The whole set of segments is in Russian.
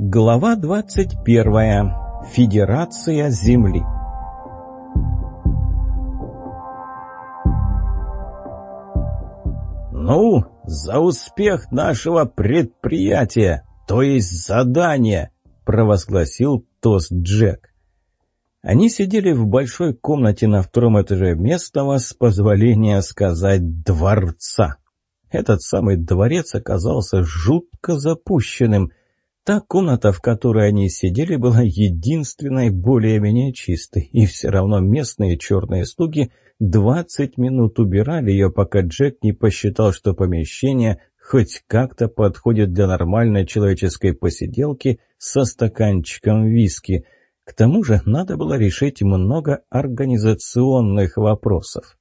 Глава 21. Федерация Земли. «Ну, за успех нашего предприятия, то есть задания!» — провозгласил тост Джек. Они сидели в большой комнате на втором этаже местного, с позволения сказать, дворца. Этот самый дворец оказался жутко запущенным. Та комната, в которой они сидели, была единственной более-менее чистой, и все равно местные черные слуги двадцать минут убирали ее, пока Джек не посчитал, что помещение хоть как-то подходит для нормальной человеческой посиделки со стаканчиком виски. К тому же надо было решить много организационных вопросов.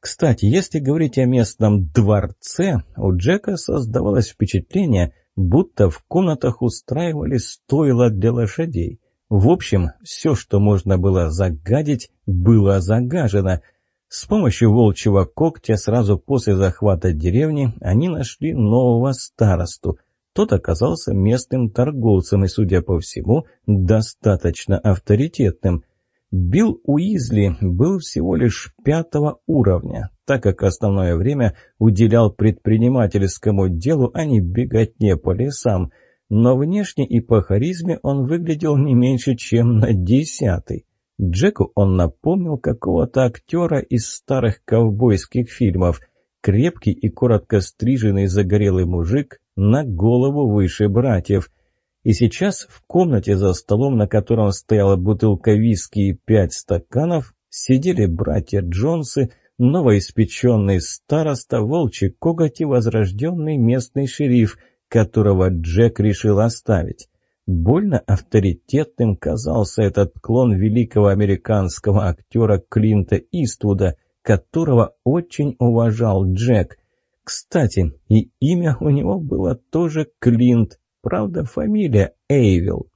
Кстати, если говорить о местном дворце, у Джека создавалось впечатление, будто в комнатах устраивали стойла для лошадей. В общем, все, что можно было загадить, было загажено. С помощью волчьего когтя сразу после захвата деревни они нашли нового старосту. Тот оказался местным торговцем и, судя по всему, достаточно авторитетным – Билл Уизли был всего лишь пятого уровня, так как основное время уделял предпринимательскому делу, а не беготне по лесам, но внешне и по харизме он выглядел не меньше, чем на десятый. Джеку он напомнил какого-то актера из старых ковбойских фильмов. Крепкий и коротко стриженный загорелый мужик на голову выше братьев – и сейчас в комнате за столом, на котором стояла бутылка виски и пять стаканов, сидели братья Джонсы, новоиспеченный староста, волчий коготь и возрожденный местный шериф, которого Джек решил оставить. Больно авторитетным казался этот клон великого американского актера Клинта Иствуда, которого очень уважал Джек. Кстати, и имя у него было тоже Клинт, Правда, фамилия Эйвил.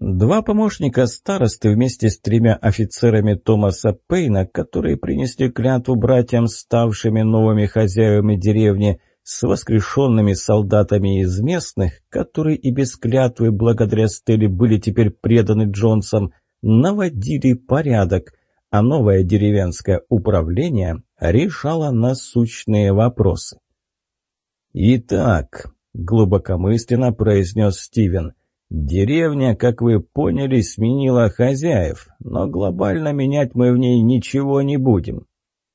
Два помощника старосты вместе с тремя офицерами Томаса Пейна, которые принесли клятву братьям, ставшими новыми хозяевами деревни, с воскрешенными солдатами из местных, которые и без клятвы благодаря Стелле были теперь преданы Джонсам, наводили порядок, а новое деревенское управление решало насущные вопросы. Итак, — глубокомысленно произнес Стивен. «Деревня, как вы поняли, сменила хозяев, но глобально менять мы в ней ничего не будем».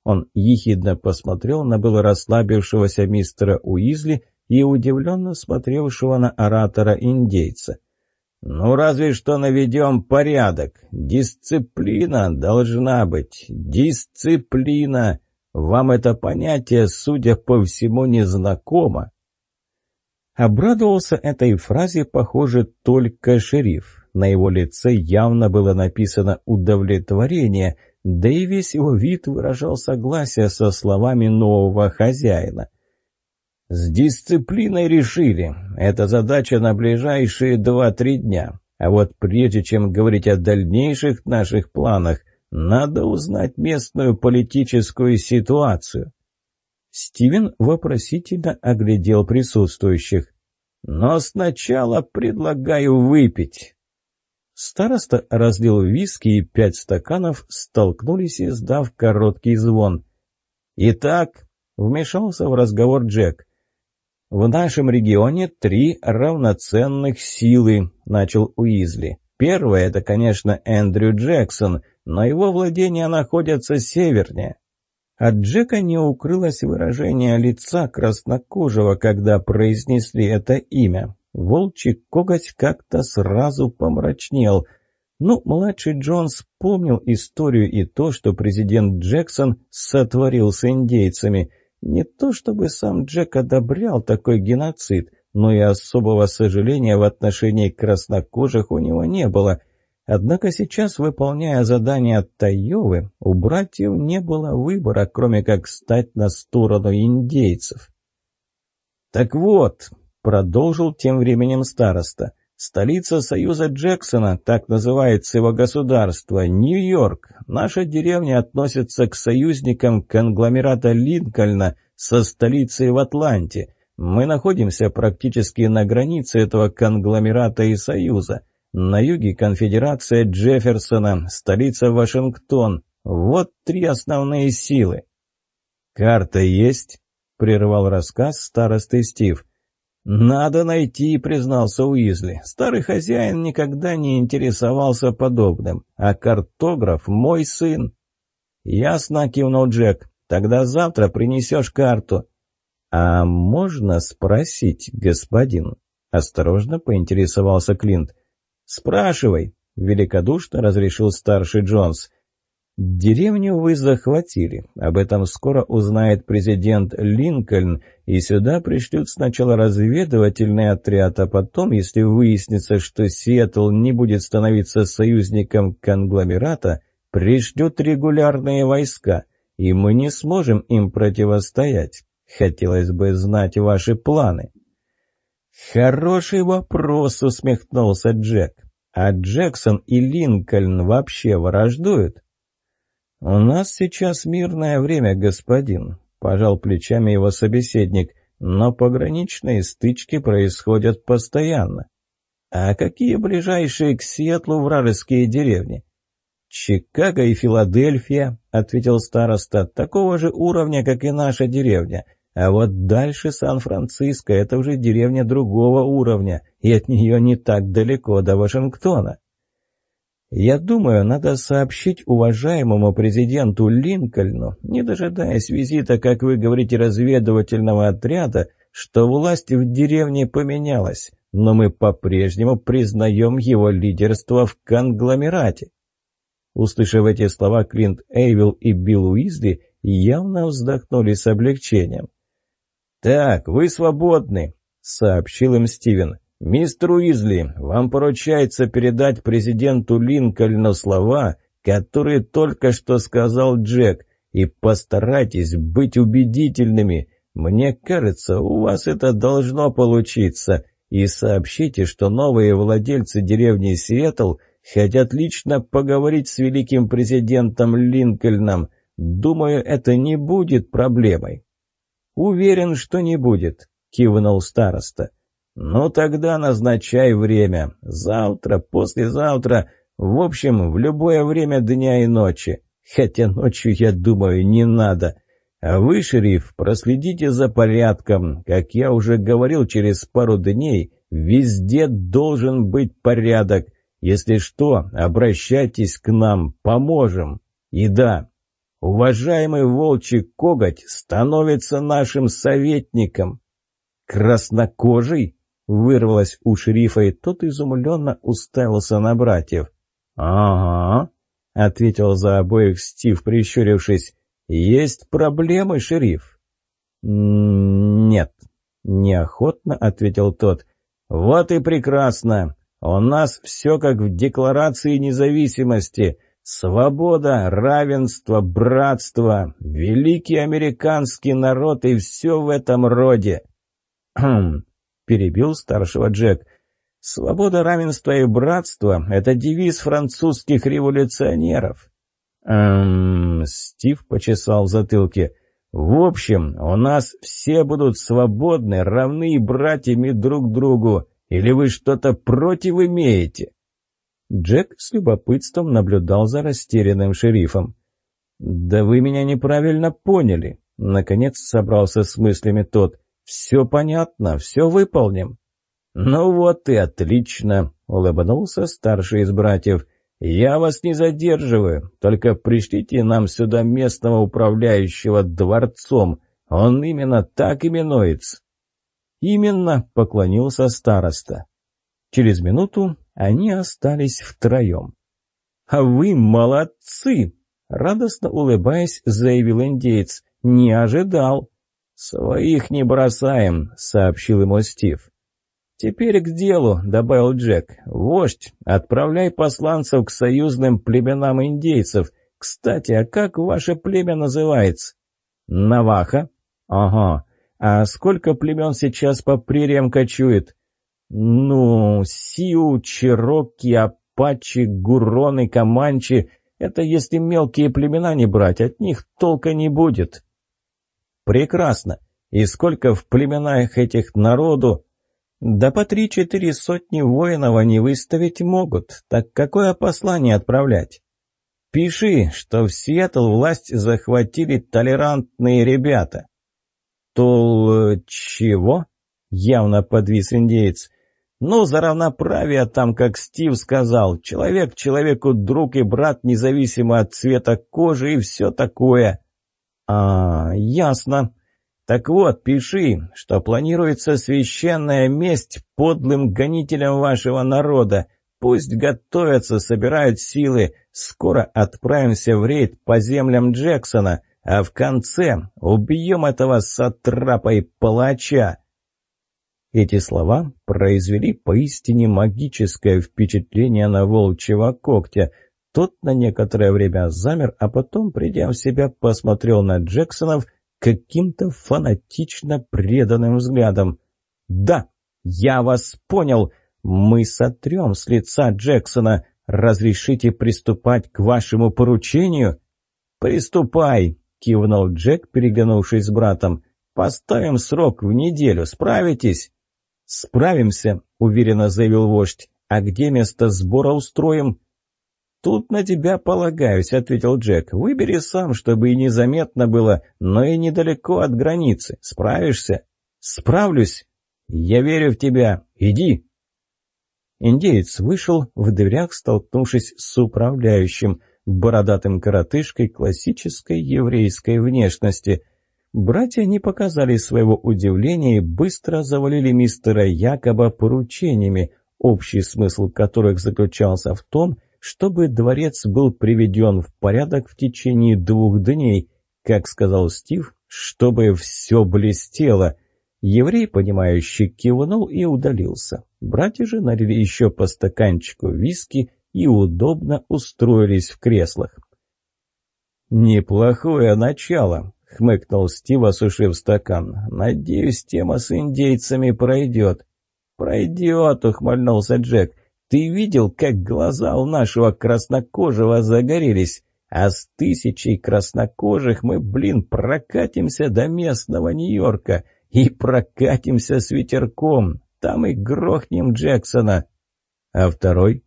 Он ехидно посмотрел на было расслабившегося мистера Уизли и удивленно смотревшего на оратора-индейца. «Ну, разве что наведем порядок. Дисциплина должна быть. Дисциплина. Вам это понятие, судя по всему, незнакомо». Обрадовался этой фразе, похоже, только шериф. На его лице явно было написано удовлетворение, да и весь его вид выражал согласие со словами нового хозяина. «С дисциплиной решили. Это задача на ближайшие два-три дня. А вот прежде чем говорить о дальнейших наших планах, надо узнать местную политическую ситуацию». Стивен вопросительно оглядел присутствующих. «Но сначала предлагаю выпить». Староста разлил виски, и пять стаканов столкнулись, издав короткий звон. «Итак», — вмешался в разговор Джек, — «в нашем регионе три равноценных силы», — начал Уизли. «Первое — это, конечно, Эндрю Джексон, но его владения находятся севернее. От Джека не укрылось выражение лица краснокожего, когда произнесли это имя. Волчий коготь как-то сразу помрачнел. Ну, младший Джон вспомнил историю и то, что президент Джексон сотворил с индейцами. Не то чтобы сам Джек одобрял такой геноцид, но и особого сожаления в отношении краснокожих у него не было – Однако сейчас, выполняя задание Тайовы, у братьев не было выбора, кроме как стать на сторону индейцев. «Так вот», — продолжил тем временем староста, — «столица Союза Джексона, так называется его государство, Нью-Йорк. Наша деревня относится к союзникам конгломерата Линкольна со столицей в Атланте. Мы находимся практически на границе этого конгломерата и союза. На юге конфедерация Джефферсона, столица Вашингтон. Вот три основные силы. «Карта есть?» — прервал рассказ старосты Стив. «Надо найти», — признался Уизли. «Старый хозяин никогда не интересовался подобным, а картограф — мой сын». «Ясно», — кивнул Джек. «Тогда завтра принесешь карту». «А можно спросить, господин?» — осторожно поинтересовался Клинт. «Спрашивай», — великодушно разрешил старший Джонс. Деревню вы захватили. Об этом скоро узнает президент Линкольн, и сюда пришлют сначала разведывательный отряд, а потом, если выяснится, что Сиэтл не будет становиться союзником конгломерата, пришлют регулярные войска, и мы не сможем им противостоять. Хотелось бы знать ваши планы. «Хороший вопрос», — усмехнулся Джек. «А Джексон и Линкольн вообще враждуют?» «У нас сейчас мирное время, господин», — пожал плечами его собеседник, «но пограничные стычки происходят постоянно». «А какие ближайшие к Сиэтлу вражеские деревни?» «Чикаго и Филадельфия», — ответил староста, — «такого же уровня, как и наша деревня. А вот дальше Сан-Франциско — это уже деревня другого уровня, и от нее не так далеко до Вашингтона». Я думаю, надо сообщить уважаемому президенту Линкольну, не дожидаясь визита, как вы говорите, разведывательного отряда, что власть в деревне поменялась, но мы по-прежнему признаем его лидерство в конгломерате. Услышав эти слова, Клинт Эйвилл и Билл Уизли явно вздохнули с облегчением. «Так, вы свободны», — сообщил им Стивен. «Мистер Уизли, вам поручается передать президенту Линкольну слова, которые только что сказал Джек, и постарайтесь быть убедительными. Мне кажется, у вас это должно получиться. И сообщите, что новые владельцы деревни Сиэтл хотят лично поговорить с великим президентом Линкольном. Думаю, это не будет проблемой». «Уверен, что не будет», — кивнул староста. «Ну тогда назначай время. Завтра, послезавтра, в общем, в любое время дня и ночи. Хотя ночью, я думаю, не надо. А вы, шериф, проследите за порядком. Как я уже говорил, через пару дней везде должен быть порядок. Если что, обращайтесь к нам, поможем. И да, уважаемый волчий коготь становится нашим советником. Краснокожий? Вырвалось у шерифа, и тот изумленно уставился на братьев. «Ага», — ответил за обоих Стив, прищурившись. «Есть проблемы, шериф?» «Нет», — неохотно ответил тот. «Вот и прекрасно. У нас все как в Декларации независимости. Свобода, равенство, братство, великий американский народ и все в этом роде». «Хм, — перебил старшего Джек. «Свобода, равенство и братство — это девиз французских революционеров». «Эм...» — Стив почесал в затылке. «В общем, у нас все будут свободны, равны братьями друг другу. Или вы что-то против имеете?» Джек с любопытством наблюдал за растерянным шерифом. «Да вы меня неправильно поняли», — наконец собрался с мыслями тот. «Все понятно, все выполним». «Ну вот и отлично», — улыбнулся старший из братьев. «Я вас не задерживаю, только пришлите нам сюда местного управляющего дворцом. Он именно так именуется». «Именно», — поклонился староста. Через минуту они остались втроем. «А вы молодцы!» — радостно улыбаясь, заявил индейец. «Не ожидал». «Своих не бросаем», — сообщил ему Стив. «Теперь к делу», — добавил Джек. «Вождь, отправляй посланцев к союзным племенам индейцев. Кстати, а как ваше племя называется?» «Наваха». «Ага. А сколько племен сейчас по прериям кочует?» «Ну, Сиу, Чироки, Апачи, Гуроны, Каманчи. Это если мелкие племена не брать, от них толка не будет». «Прекрасно. И сколько в племенах этих народу? Да по три-четыре сотни воинов они выставить могут. Так какое послание отправлять? Пиши, что в Сиэтл власть захватили толерантные ребята. Тол... чего? Явно подвис индеец. Ну, за равноправие там, как Стив сказал, человек человеку друг и брат, независимо от цвета кожи и все такое. А, ясно. Так вот, пиши, что планируется священная месть подлым гонителям вашего народа. Пусть готовятся, собирают силы. Скоро отправимся в рейд по землям Джексона, а в конце убьем этого сатрапа и палача. Эти слова произвели поистине магическое впечатление на волчьего когтя. Тот на некоторое время замер, а потом, придя в себя, посмотрел на Джексонов каким-то фанатично преданным взглядом. «Да, я вас понял. Мы сотрем с лица Джексона. Разрешите приступать к вашему поручению?» «Приступай!» — кивнул Джек, переглянувшись с братом. «Поставим срок в неделю. Справитесь?» «Справимся», — уверенно заявил вождь. «А где место сбора устроим?» «Тут на тебя полагаюсь», — ответил Джек. «Выбери сам, чтобы и незаметно было, но и недалеко от границы. Справишься?» «Справлюсь. Я верю в тебя. Иди». Индеец вышел, в дверях столкнувшись с управляющим, бородатым коротышкой классической еврейской внешности — Братья не показали своего удивления и быстро завалили мистера Якоба поручениями, общий смысл которых заключался в том, чтобы дворец был приведен в порядок в течение двух дней, как сказал Стив, чтобы все блестело. Еврей, понимающий, кивнул и удалился. Братья же налили еще по стаканчику виски и удобно устроились в креслах. «Неплохое начало», — хмыкнул Стив, осушив стакан. «Надеюсь, тема с индейцами пройдет». «Пройдет», — ухмыльнулся Джек. «Ты видел, как глаза у нашего краснокожего загорелись? А с тысячей краснокожих мы, блин, прокатимся до местного Нью-Йорка и прокатимся с ветерком. Там и грохнем Джексона». «А второй?»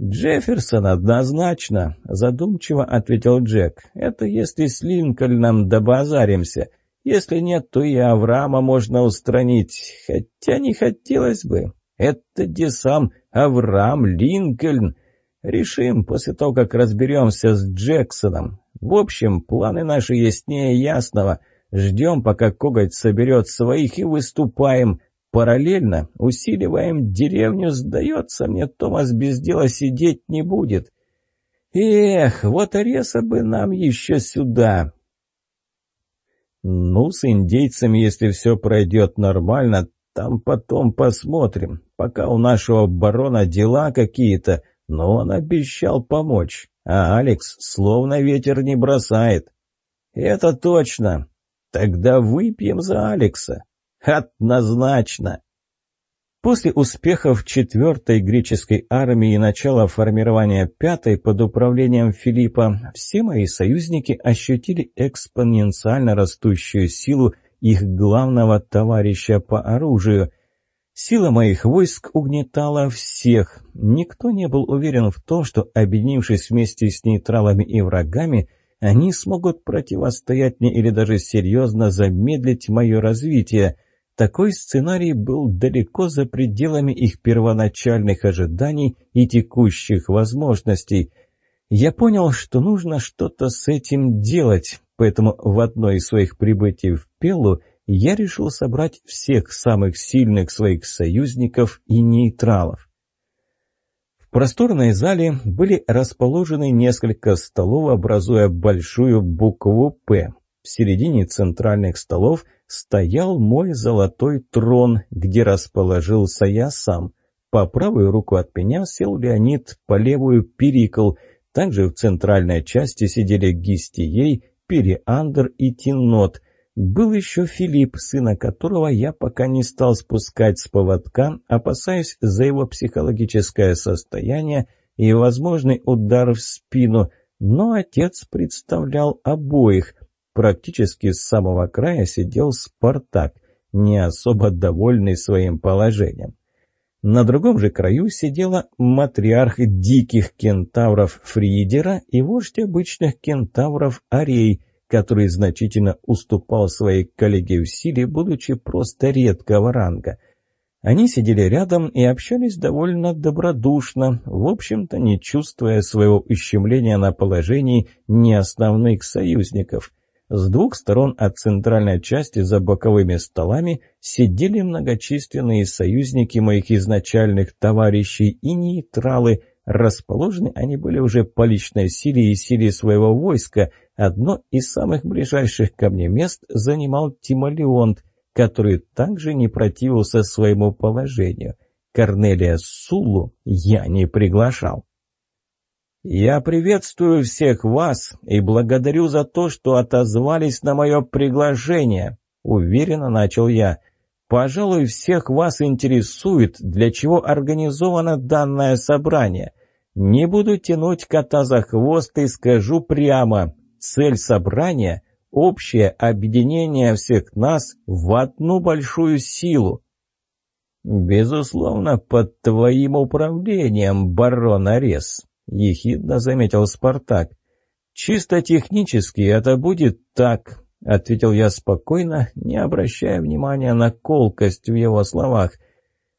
«Джефферсон однозначно», — задумчиво ответил Джек. «Это если с Линкольном добазаримся. Если нет, то и Авраама можно устранить. Хотя не хотелось бы. Это где сам Авраам Линкольн. Решим после того, как разберемся с Джексоном. В общем, планы наши яснее ясного. Ждем, пока коготь соберет своих и выступаем. Параллельно усиливаем деревню, сдается мне, Томас без дела сидеть не будет. Эх, вот Ареса бы нам еще сюда. Ну, с индейцами, если все пройдет нормально, там потом посмотрим. Пока у нашего барона дела какие-то, но он обещал помочь. А Алекс словно ветер не бросает. Это точно. Тогда выпьем за Алекса. Однозначно. После успехов четвертой греческой армии и начала формирования пятой под управлением Филиппа, все мои союзники ощутили экспоненциально растущую силу их главного товарища по оружию. Сила моих войск угнетала всех. Никто не был уверен в том, что, объединившись вместе с нейтралами и врагами, они смогут противостоять мне или даже серьезно замедлить мое развитие – такой сценарий был далеко за пределами их первоначальных ожиданий и текущих возможностей. Я понял, что нужно что-то с этим делать, поэтому в одно из своих прибытий в Пеллу я решил собрать всех самых сильных своих союзников и нейтралов. В просторной зале были расположены несколько столов, образуя большую букву «П». В середине центральных столов стоял мой золотой трон, где расположился я сам. По правую руку от меня сел Леонид, по левую — Перикл. Также в центральной части сидели Гистией, Периандр и Тинот. Был еще Филипп, сына которого я пока не стал спускать с поводка, опасаясь за его психологическое состояние и возможный удар в спину, но отец представлял обоих — практически с самого края сидел Спартак, не особо довольный своим положением. На другом же краю сидела матриарх диких кентавров Фриидера и вождь обычных кентавров Арей, который значительно уступал своей коллеге в силе, будучи просто редкого ранга. Они сидели рядом и общались довольно добродушно, в общем-то не чувствуя своего ущемления на положении неосновных союзников. С двух сторон от центральной части за боковыми столами сидели многочисленные союзники моих изначальных товарищей и нейтралы. Расположены они были уже по личной силе и силе своего войска. Одно из самых ближайших ко мне мест занимал Тимолеонт, который также не противился своему положению. Корнелия Сулу я не приглашал. «Я приветствую всех вас и благодарю за то, что отозвались на мое приглашение», — уверенно начал я. «Пожалуй, всех вас интересует, для чего организовано данное собрание. Не буду тянуть кота за хвост и скажу прямо. Цель собрания — общее объединение всех нас в одну большую силу». «Безусловно, под твоим управлением, барон Арес», — ехидно заметил Спартак. «Чисто технически это будет так», — ответил я спокойно, не обращая внимания на колкость в его словах.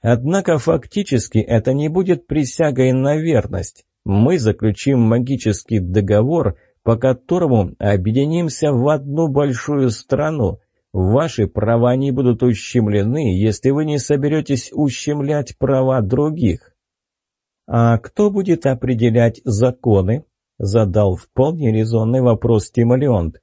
«Однако фактически это не будет присягой на верность. Мы заключим магический договор, по которому объединимся в одну большую страну. Ваши права не будут ущемлены, если вы не соберетесь ущемлять права других». «А кто будет определять законы?» — задал вполне резонный вопрос Тимолеонт.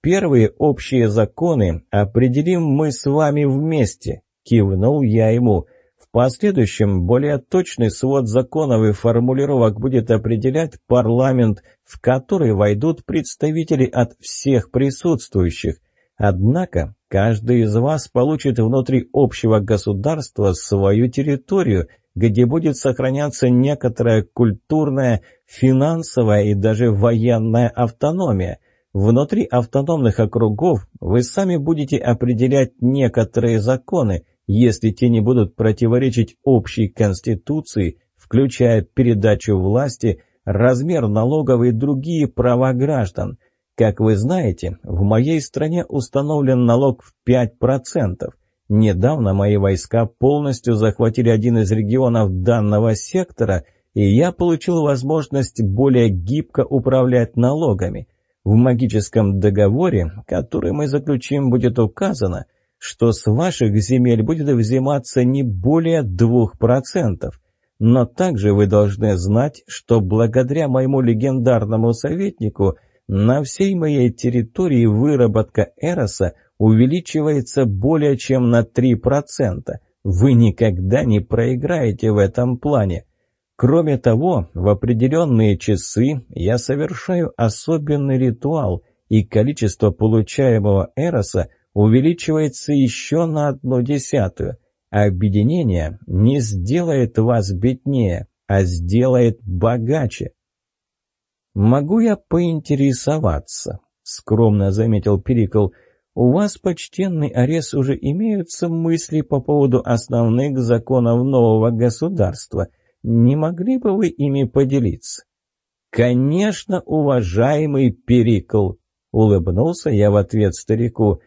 «Первые общие законы определим мы с вами вместе», — кивнул я ему. «В последующем более точный свод законов и формулировок будет определять парламент, в который войдут представители от всех присутствующих. Однако каждый из вас получит внутри общего государства свою территорию — где будет сохраняться некоторая культурная, финансовая и даже военная автономия. Внутри автономных округов вы сами будете определять некоторые законы, если те не будут противоречить общей конституции, включая передачу власти, размер налогов и другие права граждан. Как вы знаете, в моей стране установлен налог в 5%. Недавно мои войска полностью захватили один из регионов данного сектора, и я получил возможность более гибко управлять налогами. В магическом договоре, который мы заключим, будет указано, что с ваших земель будет взиматься не более 2%. Но также вы должны знать, что благодаря моему легендарному советнику на всей моей территории выработка Эроса увеличивается более чем на 3%. Вы никогда не проиграете в этом плане. Кроме того, в определенные часы я совершаю особенный ритуал, и количество получаемого эроса увеличивается еще на одну десятую. Объединение не сделает вас беднее, а сделает богаче. «Могу я поинтересоваться?» — скромно заметил Перикл — у вас, почтенный Арес, уже имеются мысли по поводу основных законов нового государства. Не могли бы вы ими поделиться? Конечно, уважаемый Перикл, улыбнулся я в ответ старику.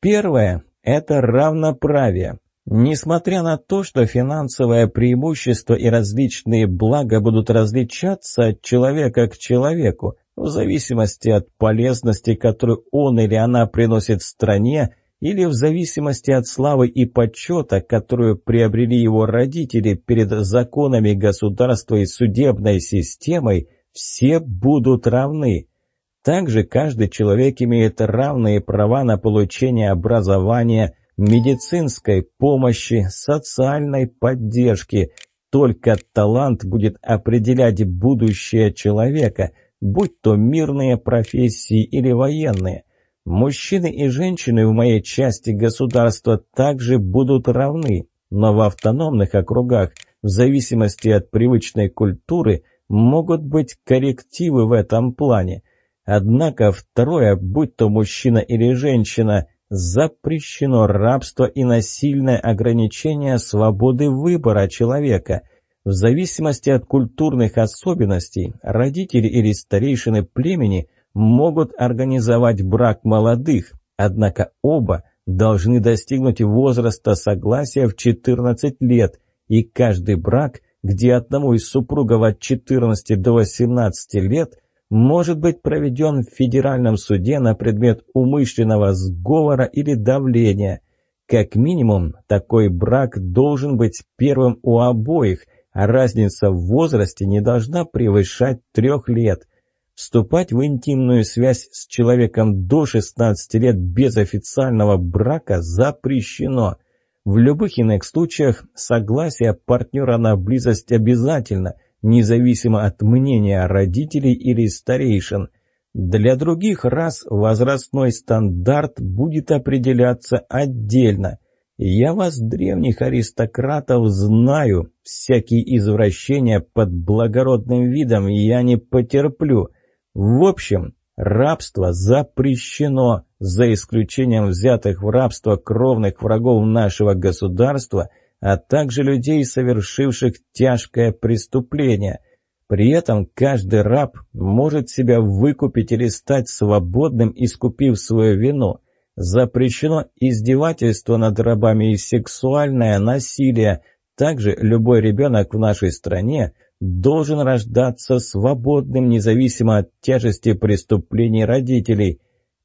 Первое – это равноправие. Несмотря на то, что финансовое преимущество и различные блага будут различаться от человека к человеку, в зависимости от полезности, которую он или она приносит стране, или в зависимости от славы и почета, которую приобрели его родители перед законами государства и судебной системой, все будут равны. Также каждый человек имеет равные права на получение образования, медицинской помощи, социальной поддержки. Только талант будет определять будущее человека – будь то мирные профессии или военные. Мужчины и женщины в моей части государства также будут равны, но в автономных округах, в зависимости от привычной культуры, могут быть коррективы в этом плане. Однако второе, будь то мужчина или женщина, запрещено рабство и насильное ограничение свободы выбора человека. В зависимости от культурных особенностей, родители или старейшины племени могут организовать брак молодых, однако оба должны достигнуть возраста согласия в 14 лет, и каждый брак, где одному из супругов от 14 до 18 лет, может быть проведен в федеральном суде на предмет умышленного сговора или давления. Как минимум, такой брак должен быть первым у обоих, разница в возрасте не должна превышать трех лет. Вступать в интимную связь с человеком до 16 лет без официального брака запрещено. В любых иных случаях согласие партнера на близость обязательно – независимо от мнения родителей или старейшин. Для других рас возрастной стандарт будет определяться отдельно. Я вас, древних аристократов, знаю. Всякие извращения под благородным видом я не потерплю. В общем, рабство запрещено, за исключением взятых в рабство кровных врагов нашего государства – а также людей, совершивших тяжкое преступление. При этом каждый раб может себя выкупить или стать свободным, искупив свою вину. Запрещено издевательство над рабами и сексуальное насилие. Также любой ребенок в нашей стране должен рождаться свободным, независимо от тяжести преступлений родителей.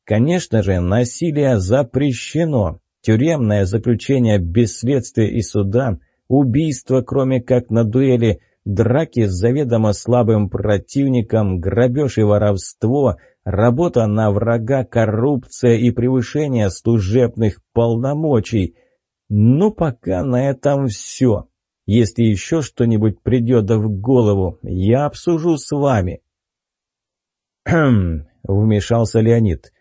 Конечно же, насилие запрещено, тюремное заключение без следствия и суда, убийство, кроме как на дуэли, драки с заведомо слабым противником, грабеж и воровство, работа на врага, коррупция и превышение служебных полномочий. Ну, пока на этом все. Если еще что-нибудь придет в голову, я обсужу с вами. «Хм», — вмешался Леонид.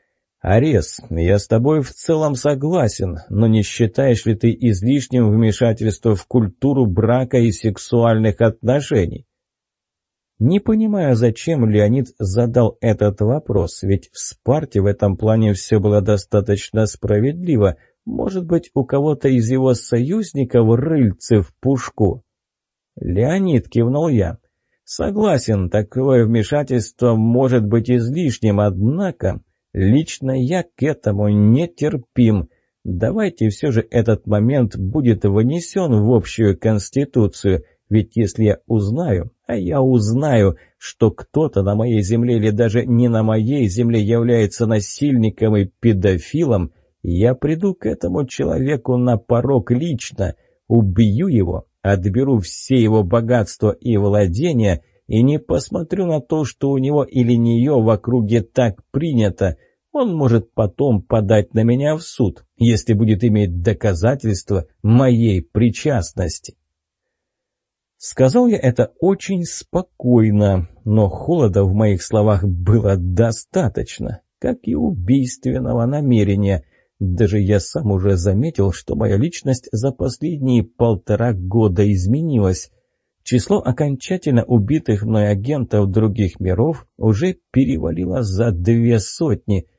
«Арес, я с тобой в целом согласен, но не считаешь ли ты излишним вмешательство в культуру брака и сексуальных отношений?» Не понимаю, зачем Леонид задал этот вопрос, ведь в Спарте в этом плане все было достаточно справедливо. Может быть, у кого-то из его союзников рыльцы в пушку? Леонид кивнул я. Согласен, такое вмешательство может быть излишним, однако Лично я к этому не терпим. Давайте все же этот момент будет вынесен в общую конституцию, ведь если я узнаю, а я узнаю, что кто-то на моей земле или даже не на моей земле является насильником и педофилом, я приду к этому человеку на порог лично, убью его, отберу все его богатства и владения и не посмотрю на то, что у него или нее в округе так принято, он может потом подать на меня в суд, если будет иметь доказательства моей причастности. Сказал я это очень спокойно, но холода в моих словах было достаточно, как и убийственного намерения. Даже я сам уже заметил, что моя личность за последние полтора года изменилась. Число окончательно убитых мной агентов других миров уже перевалило за две сотни –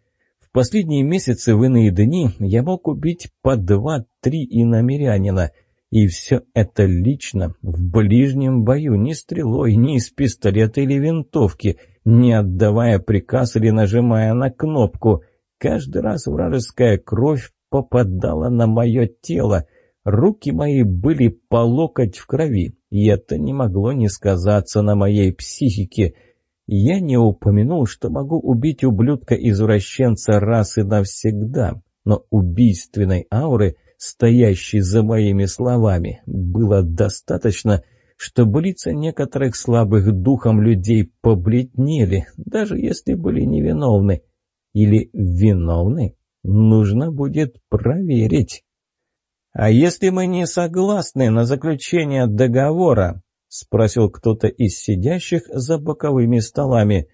последние месяцы в иные дни я мог убить по два-три иномерянина. И все это лично, в ближнем бою, ни стрелой, ни из пистолета или винтовки, не отдавая приказ или нажимая на кнопку. Каждый раз вражеская кровь попадала на мое тело. Руки мои были по локоть в крови, и это не могло не сказаться на моей психике — я не упомянул, что могу убить ублюдка-извращенца раз и навсегда, но убийственной ауры, стоящей за моими словами, было достаточно, чтобы лица некоторых слабых духом людей побледнели, даже если были невиновны. Или виновны? Нужно будет проверить. А если мы не согласны на заключение договора, — спросил кто-то из сидящих за боковыми столами.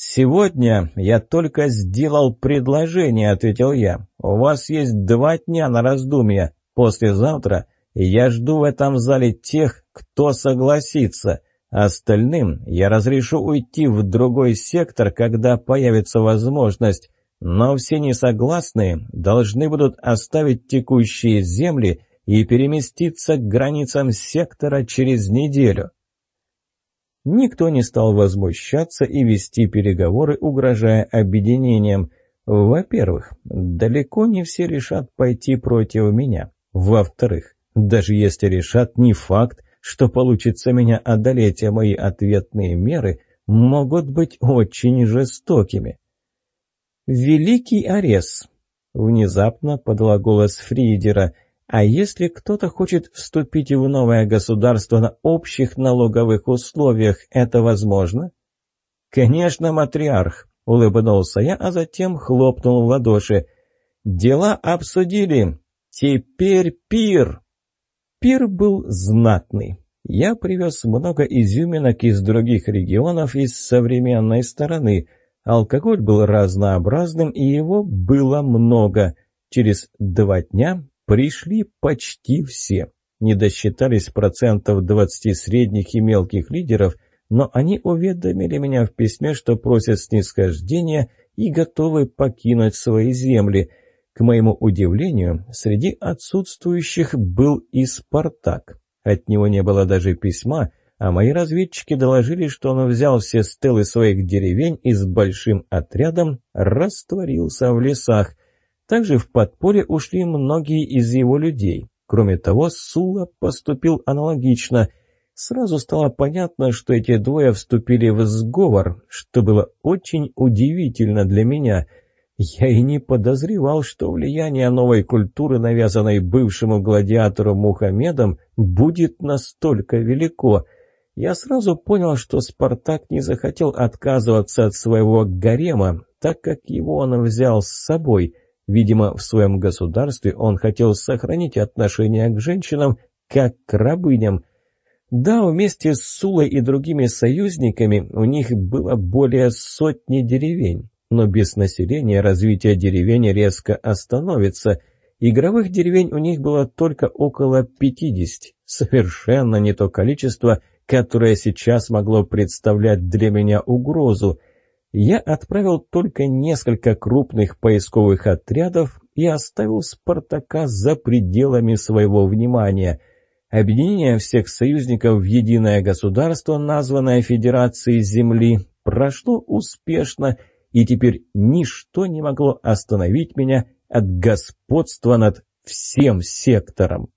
«Сегодня я только сделал предложение», — ответил я. «У вас есть два дня на раздумья. Послезавтра я жду в этом зале тех, кто согласится. Остальным я разрешу уйти в другой сектор, когда появится возможность, но все несогласные должны будут оставить текущие земли и переместиться к границам сектора через неделю. Никто не стал возмущаться и вести переговоры, угрожая объединением. Во-первых, далеко не все решат пойти против меня. Во-вторых, даже если решат, не факт, что получится меня одолеть, а мои ответные меры могут быть очень жестокими. «Великий Арес!» — внезапно подала голос Фридера. «А если кто-то хочет вступить в новое государство на общих налоговых условиях, это возможно?» «Конечно, матриарх!» — улыбнулся я, а затем хлопнул в ладоши. «Дела обсудили! Теперь пир!» Пир был знатный. Я привез много изюминок из других регионов из современной стороны. Алкоголь был разнообразным, и его было много. Через два дня пришли почти все. Не досчитались процентов 20 средних и мелких лидеров, но они уведомили меня в письме, что просят снисхождения и готовы покинуть свои земли – к моему удивлению, среди отсутствующих был и Спартак. От него не было даже письма, а мои разведчики доложили, что он взял все стелы своих деревень и с большим отрядом растворился в лесах. Также в подполье ушли многие из его людей. Кроме того, Сула поступил аналогично. Сразу стало понятно, что эти двое вступили в сговор, что было очень удивительно для меня — я и не подозревал, что влияние новой культуры, навязанной бывшему гладиатору Мухаммедом, будет настолько велико. Я сразу понял, что Спартак не захотел отказываться от своего гарема, так как его он взял с собой. Видимо, в своем государстве он хотел сохранить отношение к женщинам, как к рабыням. Да, вместе с Сулой и другими союзниками у них было более сотни деревень но без населения развитие деревень резко остановится. Игровых деревень у них было только около 50, совершенно не то количество, которое сейчас могло представлять для меня угрозу. Я отправил только несколько крупных поисковых отрядов и оставил Спартака за пределами своего внимания. Объединение всех союзников в единое государство, названное Федерацией Земли, прошло успешно, и теперь ничто не могло остановить меня от господства над всем сектором.